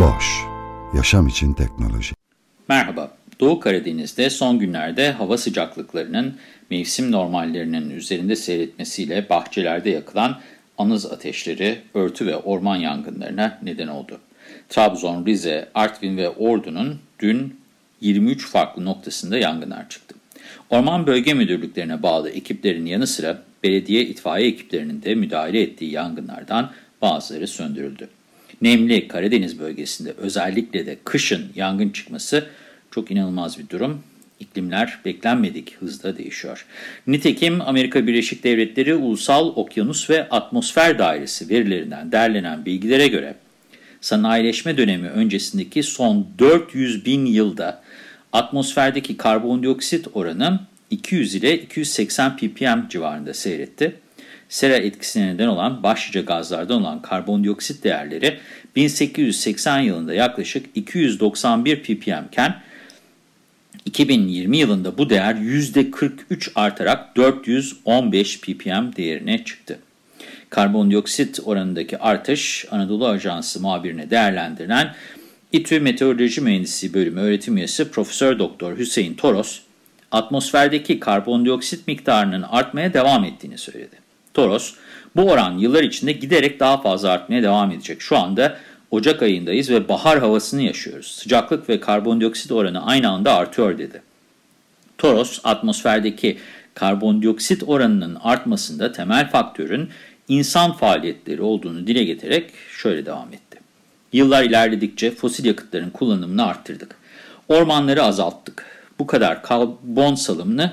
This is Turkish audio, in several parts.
Boş, yaşam için teknoloji. Merhaba, Doğu Karadeniz'de son günlerde hava sıcaklıklarının mevsim normallerinin üzerinde seyretmesiyle bahçelerde yakılan anız ateşleri, örtü ve orman yangınlarına neden oldu. Trabzon, Rize, Artvin ve Ordu'nun dün 23 farklı noktasında yangınlar çıktı. Orman Bölge Müdürlüklerine bağlı ekiplerin yanı sıra belediye itfaiye ekiplerinin de müdahale ettiği yangınlardan bazıları söndürüldü. Nemli Karadeniz bölgesinde özellikle de kışın yangın çıkması çok inanılmaz bir durum. İklimler beklenmedik hızda değişiyor. Nitekim Amerika Birleşik Devletleri Ulusal Okyanus ve Atmosfer Dairesi verilerinden derlenen bilgilere göre sanayileşme dönemi öncesindeki son 400 bin yılda atmosferdeki karbondioksit oranı 200 ile 280 ppm civarında seyretti. Sera etkisine neden olan başlıca gazlardan olan karbondioksit değerleri 1880 yılında yaklaşık 291 ppm iken 2020 yılında bu değer %43 artarak 415 ppm değerine çıktı. Karbondioksit oranındaki artış Anadolu Ajansı muhabirine değerlendirilen İTÜ Meteoroloji Mühendisliği Bölümü öğretim üyesi Profesör Doktor Hüseyin Toros, atmosferdeki karbondioksit miktarının artmaya devam ettiğini söyledi. Toros, bu oran yıllar içinde giderek daha fazla artmaya devam edecek. Şu anda Ocak ayındayız ve bahar havasını yaşıyoruz. Sıcaklık ve karbondioksit oranı aynı anda artıyor dedi. Toros, atmosferdeki karbondioksit oranının artmasında temel faktörün insan faaliyetleri olduğunu dile getirerek şöyle devam etti. Yıllar ilerledikçe fosil yakıtların kullanımını arttırdık. Ormanları azalttık. Bu kadar karbon salımını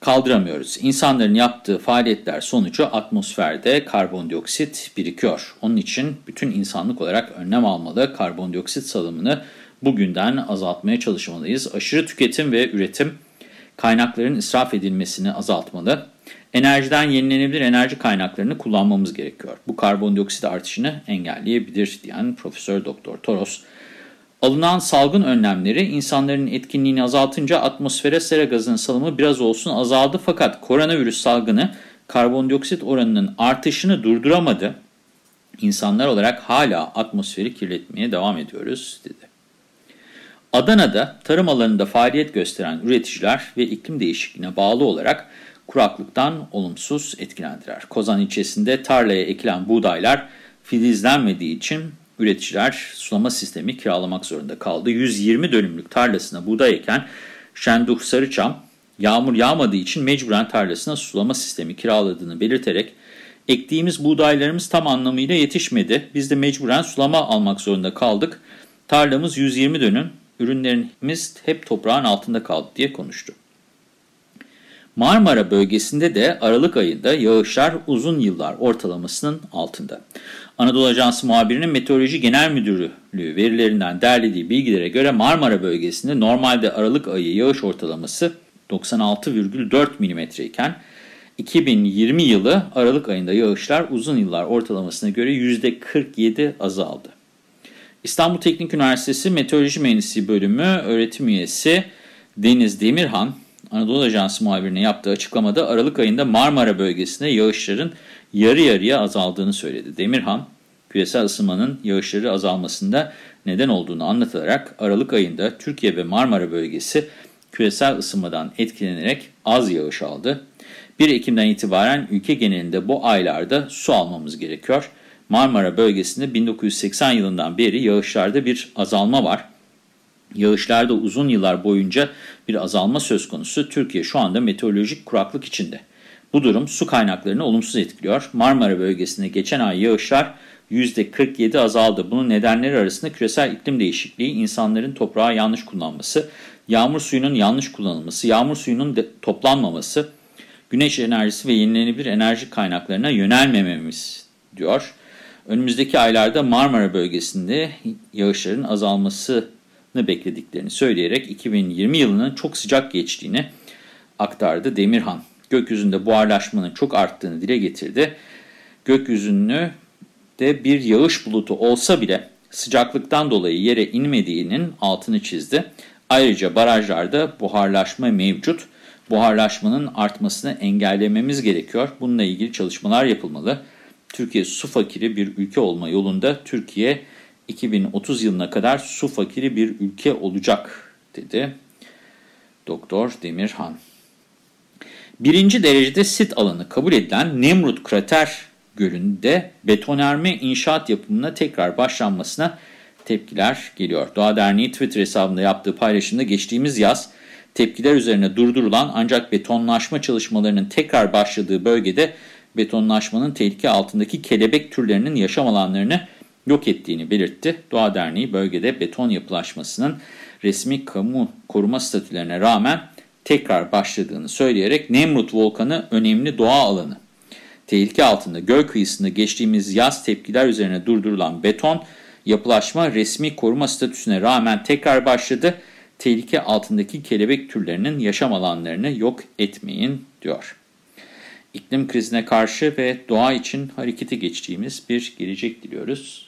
kaldıramıyoruz. İnsanların yaptığı faaliyetler sonucu atmosferde karbondioksit birikiyor. Onun için bütün insanlık olarak önlem almalı. Karbondioksit salımını bugünden azaltmaya çalışmalıyız. Aşırı tüketim ve üretim kaynakların israf edilmesini azaltmalı. Enerjiden yenilenebilir enerji kaynaklarını kullanmamız gerekiyor. Bu karbondioksit artışını engelleyebilir diyen Profesör Doktor Toros. Alınan salgın önlemleri insanların etkinliğini azaltınca atmosfere sera gazının salımı biraz olsun azaldı fakat koronavirüs salgını karbondioksit oranının artışını durduramadı. İnsanlar olarak hala atmosferi kirletmeye devam ediyoruz dedi. Adana'da tarım alanında faaliyet gösteren üreticiler ve iklim değişikliğine bağlı olarak kuraklıktan olumsuz etkilendiler. Kozan ilçesinde tarlaya ekilen buğdaylar filizlenmediği için üreticiler sulama sistemi kiralamak zorunda kaldı. 120 dönümlük tarlasına buğday eken Şenduh Sarıçam, yağmur yağmadığı için mecburen tarlasına sulama sistemi kiraladığını belirterek, ektiğimiz buğdaylarımız tam anlamıyla yetişmedi. Biz de mecburen sulama almak zorunda kaldık. Tarlamız 120 dönüm, ürünlerimiz hep toprağın altında kaldı diye konuştu. Marmara bölgesinde de Aralık ayında yağışlar uzun yıllar ortalamasının altında. Anadolu Ajansı muhabirinin Meteoroloji Genel Müdürlüğü verilerinden derlediği bilgilere göre Marmara bölgesinde normalde Aralık ayı yağış ortalaması 96,4 mm iken 2020 yılı Aralık ayında yağışlar uzun yıllar ortalamasına göre %47 azaldı. İstanbul Teknik Üniversitesi Meteoroloji Mühendisliği Bölümü öğretim üyesi Deniz Demirhan, Anadolu Ajansı muhabirine yaptığı açıklamada Aralık ayında Marmara bölgesinde yağışların yarı yarıya azaldığını söyledi. Demirhan, küresel ısınmanın yağışları azalmasında neden olduğunu anlatarak Aralık ayında Türkiye ve Marmara bölgesi küresel ısınmadan etkilenerek az yağış aldı. 1 Ekim'den itibaren ülke genelinde bu aylarda su almamız gerekiyor. Marmara bölgesinde 1980 yılından beri yağışlarda bir azalma var. Yağışlarda uzun yıllar boyunca bir azalma söz konusu. Türkiye şu anda meteorolojik kuraklık içinde. Bu durum su kaynaklarını olumsuz etkiliyor. Marmara bölgesinde geçen ay yağışlar %47 azaldı. Bunun nedenleri arasında küresel iklim değişikliği, insanların toprağı yanlış kullanması, yağmur suyunun yanlış kullanılması, yağmur suyunun toplanmaması, güneş enerjisi ve yenilenebilir enerji kaynaklarına yönelmememiz diyor. Önümüzdeki aylarda Marmara bölgesinde yağışların azalmasını beklediklerini söyleyerek 2020 yılının çok sıcak geçtiğini aktardı Demirhan. Gökyüzünde buharlaşmanın çok arttığını dile getirdi. Gökyüzünü de bir yağış bulutu olsa bile sıcaklıktan dolayı yere inmediğinin altını çizdi. Ayrıca barajlarda buharlaşma mevcut. Buharlaşmanın artmasını engellememiz gerekiyor. Bununla ilgili çalışmalar yapılmalı. Türkiye su fakiri bir ülke olma yolunda Türkiye 2030 yılına kadar su fakiri bir ülke olacak dedi Doktor Demirhan. Birinci derecede sit alanı kabul edilen Nemrut Krater Gölü'nde betonarme inşaat yapımına tekrar başlanmasına tepkiler geliyor. Doğa Derneği Twitter hesabında yaptığı paylaşımda geçtiğimiz yaz tepkiler üzerine durdurulan ancak betonlaşma çalışmalarının tekrar başladığı bölgede betonlaşmanın tehlike altındaki kelebek türlerinin yaşam alanlarını yok ettiğini belirtti. Doğa Derneği bölgede beton yapılaşmasının resmi kamu koruma statülerine rağmen tekrar başladığını söyleyerek Nemrut Volkanı önemli doğa alanı. Tehlike altında göl kıyısında geçtiğimiz yaz tepkiler üzerine durdurulan beton yapılaşma resmi koruma statüsüne rağmen tekrar başladı. Tehlike altındaki kelebek türlerinin yaşam alanlarını yok etmeyin diyor. İklim krizine karşı ve doğa için harekete geçtiğimiz bir gelecek diliyoruz.